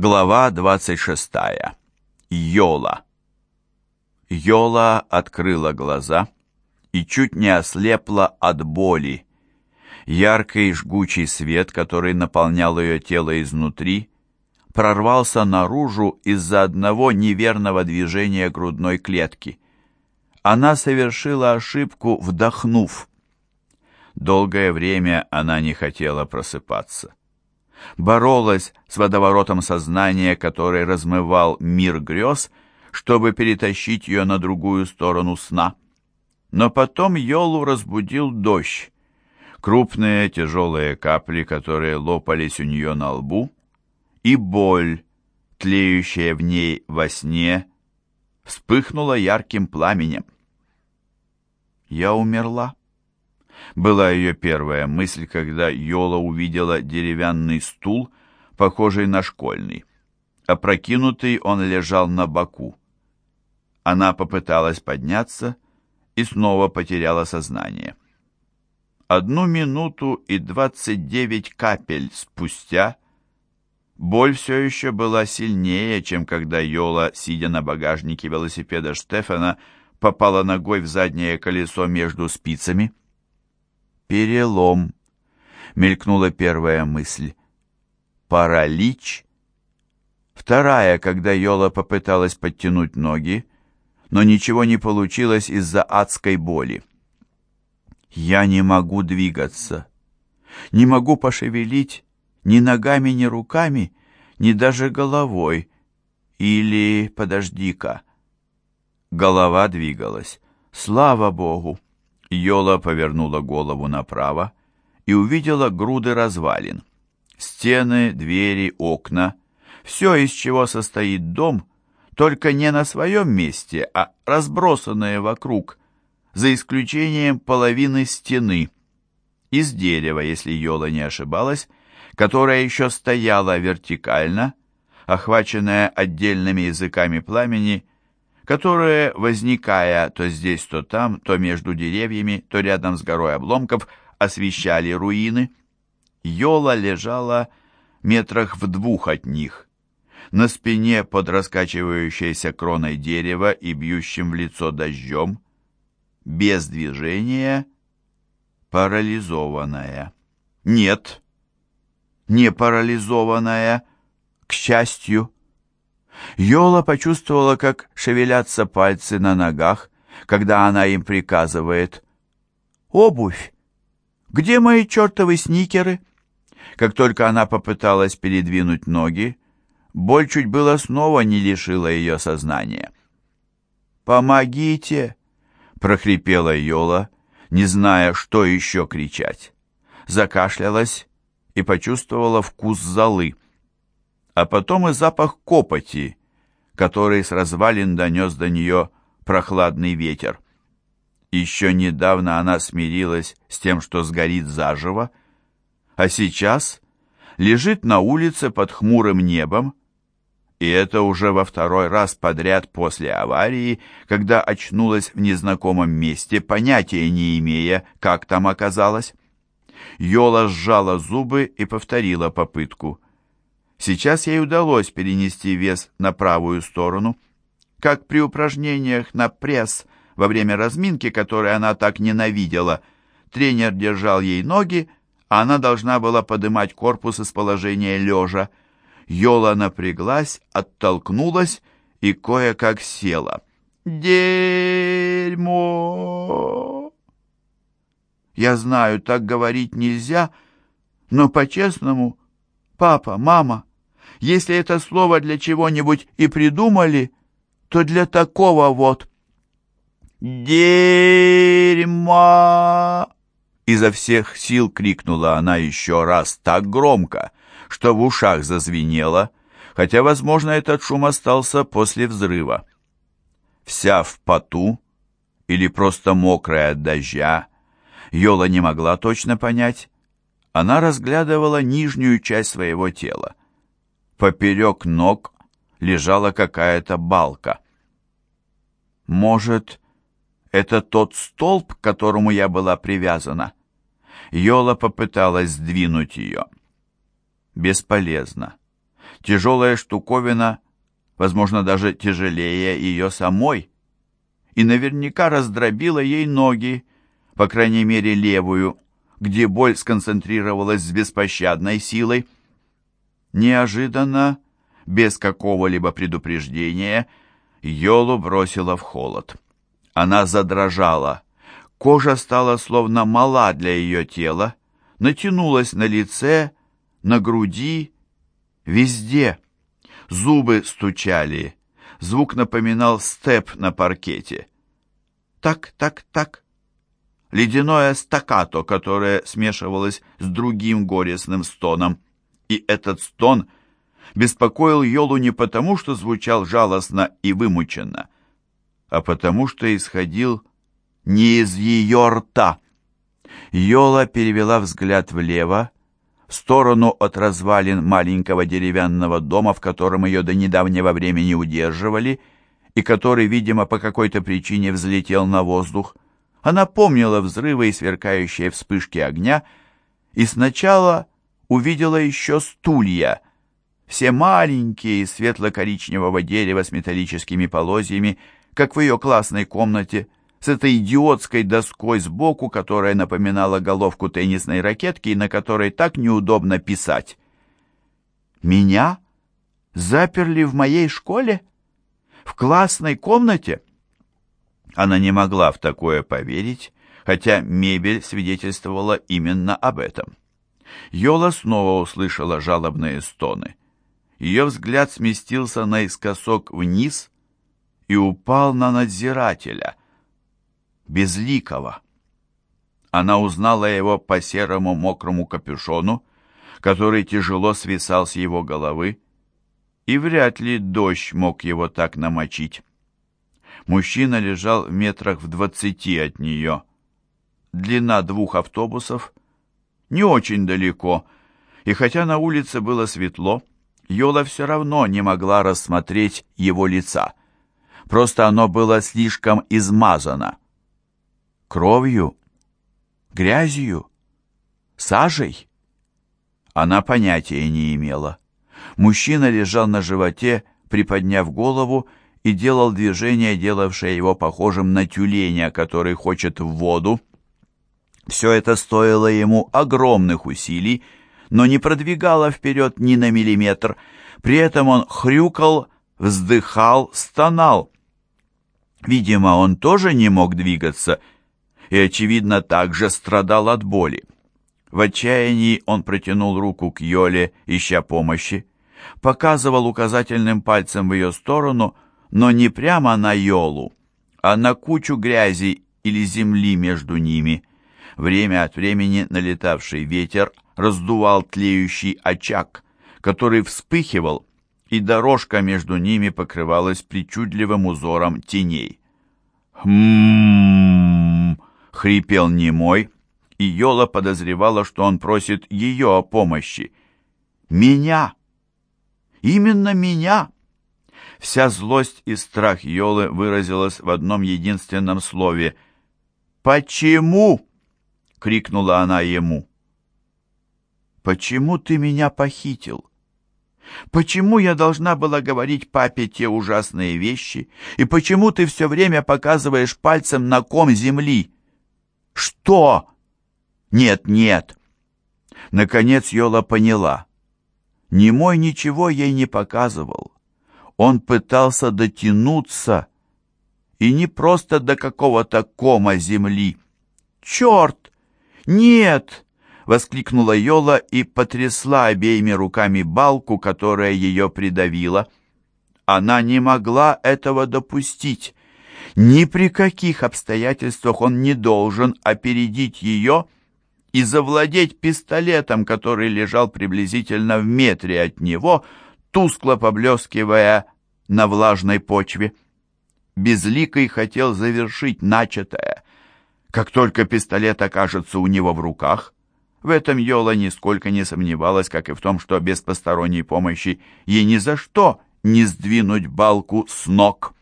Глава 26. Йола. Йола открыла глаза и чуть не ослепла от боли. Яркий жгучий свет, который наполнял ее тело изнутри, прорвался наружу из-за одного неверного движения грудной клетки. Она совершила ошибку, вдохнув. Долгое время она не хотела просыпаться боролась с водоворотом сознания, который размывал мир грез, чтобы перетащить ее на другую сторону сна. Но потом Йолу разбудил дождь. Крупные тяжелые капли, которые лопались у нее на лбу, и боль, тлеющая в ней во сне, вспыхнула ярким пламенем. «Я умерла», была ее первая мысль, когда Йола увидела деревянный стул, похожий на школьный. Опрокинутый он лежал на боку. Она попыталась подняться и снова потеряла сознание. Одну минуту и двадцать девять капель спустя боль все еще была сильнее, чем когда Йола, сидя на багажнике велосипеда Штефана, попала ногой в заднее колесо между спицами. Перелом. Мелькнула первая мысль. Паралич. Вторая, когда Йола попыталась подтянуть ноги, но ничего не получилось из-за адской боли. Я не могу двигаться. Не могу пошевелить ни ногами, ни руками, ни даже головой. Или, подожди-ка. Голова двигалась. Слава Богу! Йола повернула голову направо и увидела груды развалин. Стены, двери, окна — все, из чего состоит дом, только не на своем месте, а разбросанные вокруг, за исключением половины стены, из дерева, если Йола не ошибалась, которая еще стояла вертикально, охваченная отдельными языками пламени которые, возникая то здесь, то там, то между деревьями, то рядом с горой обломков, освещали руины. Йола лежала метрах в двух от них. На спине под раскачивающейся кроной дерева и бьющим в лицо дождем, без движения, парализованная. Нет, не парализованная, к счастью, Йола почувствовала, как шевелятся пальцы на ногах, когда она им приказывает. «Обувь! Где мои чертовы сникеры?» Как только она попыталась передвинуть ноги, боль чуть было снова не лишила ее сознания. «Помогите!» — прохрипела Йола, не зная, что еще кричать. Закашлялась и почувствовала вкус золы а потом и запах копоти, который с развалин донес до нее прохладный ветер. Еще недавно она смирилась с тем, что сгорит заживо, а сейчас лежит на улице под хмурым небом, и это уже во второй раз подряд после аварии, когда очнулась в незнакомом месте, понятия не имея, как там оказалась. Йола сжала зубы и повторила попытку. Сейчас ей удалось перенести вес на правую сторону. Как при упражнениях на пресс во время разминки, которые она так ненавидела, тренер держал ей ноги, а она должна была поднимать корпус из положения лежа. Йола напряглась, оттолкнулась и кое-как села. «Дерьмо!» «Я знаю, так говорить нельзя, но по-честному, папа, мама, если это слово для чего-нибудь и придумали, то для такого вот. «Дерьмо!» Изо всех сил крикнула она еще раз так громко, что в ушах зазвенело, хотя, возможно, этот шум остался после взрыва. Вся в поту или просто мокрая от дождя, Йола не могла точно понять. Она разглядывала нижнюю часть своего тела. Поперек ног лежала какая-то балка. Может, это тот столб, к которому я была привязана? Йола попыталась сдвинуть ее. Бесполезно. Тяжелая штуковина, возможно, даже тяжелее ее самой, и наверняка раздробила ей ноги, по крайней мере левую, где боль сконцентрировалась с беспощадной силой. Неожиданно, без какого-либо предупреждения, Йолу бросила в холод. Она задрожала. Кожа стала словно мала для ее тела, натянулась на лице, на груди, везде. Зубы стучали. Звук напоминал степ на паркете. Так, так, так. Ледяное стаккато, которое смешивалось с другим горестным стоном. И этот стон беспокоил Йолу не потому, что звучал жалостно и вымученно, а потому что исходил не из ее рта. Йола перевела взгляд влево, в сторону от развалин маленького деревянного дома, в котором ее до недавнего времени удерживали, и который, видимо, по какой-то причине взлетел на воздух. Она помнила взрывы и сверкающие вспышки огня, и сначала увидела еще стулья, все маленькие, из светло-коричневого дерева с металлическими полозьями, как в ее классной комнате, с этой идиотской доской сбоку, которая напоминала головку теннисной ракетки и на которой так неудобно писать. «Меня заперли в моей школе? В классной комнате?» Она не могла в такое поверить, хотя мебель свидетельствовала именно об этом. Йола снова услышала жалобные стоны. Ее взгляд сместился наискосок вниз и упал на надзирателя, безликого. Она узнала его по серому мокрому капюшону, который тяжело свисал с его головы, и вряд ли дождь мог его так намочить. Мужчина лежал в метрах в двадцати от нее. Длина двух автобусов не очень далеко, и хотя на улице было светло, Йола все равно не могла рассмотреть его лица. Просто оно было слишком измазано. Кровью? Грязью? Сажей? Она понятия не имела. Мужчина лежал на животе, приподняв голову, и делал движение, делавшее его похожим на тюленя, который хочет в воду. Все это стоило ему огромных усилий, но не продвигало вперед ни на миллиметр. При этом он хрюкал, вздыхал, стонал. Видимо, он тоже не мог двигаться и, очевидно, также страдал от боли. В отчаянии он протянул руку к Йоле, ища помощи, показывал указательным пальцем в ее сторону, но не прямо на Йолу, а на кучу грязи или земли между ними. Время от времени налетавший ветер раздувал тлеющий очаг, который вспыхивал, и дорожка между ними покрывалась причудливым узором теней. «Хм...» — хрипел немой, и Йола подозревала, что он просит ее о помощи. «Меня! Именно меня!» Вся злость и страх Йолы выразилась в одном единственном слове. «Почему?» — крикнула она ему. «Почему ты меня похитил? Почему я должна была говорить папе те ужасные вещи? И почему ты все время показываешь пальцем на ком земли? Что? Нет, нет!» Наконец Йола поняла. Немой ничего ей не показывал. Он пытался дотянуться, и не просто до какого-то кома земли. «Черт! Нет!» — воскликнула Йола и потрясла обеими руками балку, которая ее придавила. Она не могла этого допустить. Ни при каких обстоятельствах он не должен опередить ее и завладеть пистолетом, который лежал приблизительно в метре от него, — тускло поблескивая на влажной почве. Безликий хотел завершить начатое. Как только пистолет окажется у него в руках, в этом Йола нисколько не сомневалась, как и в том, что без посторонней помощи ей ни за что не сдвинуть балку с ног.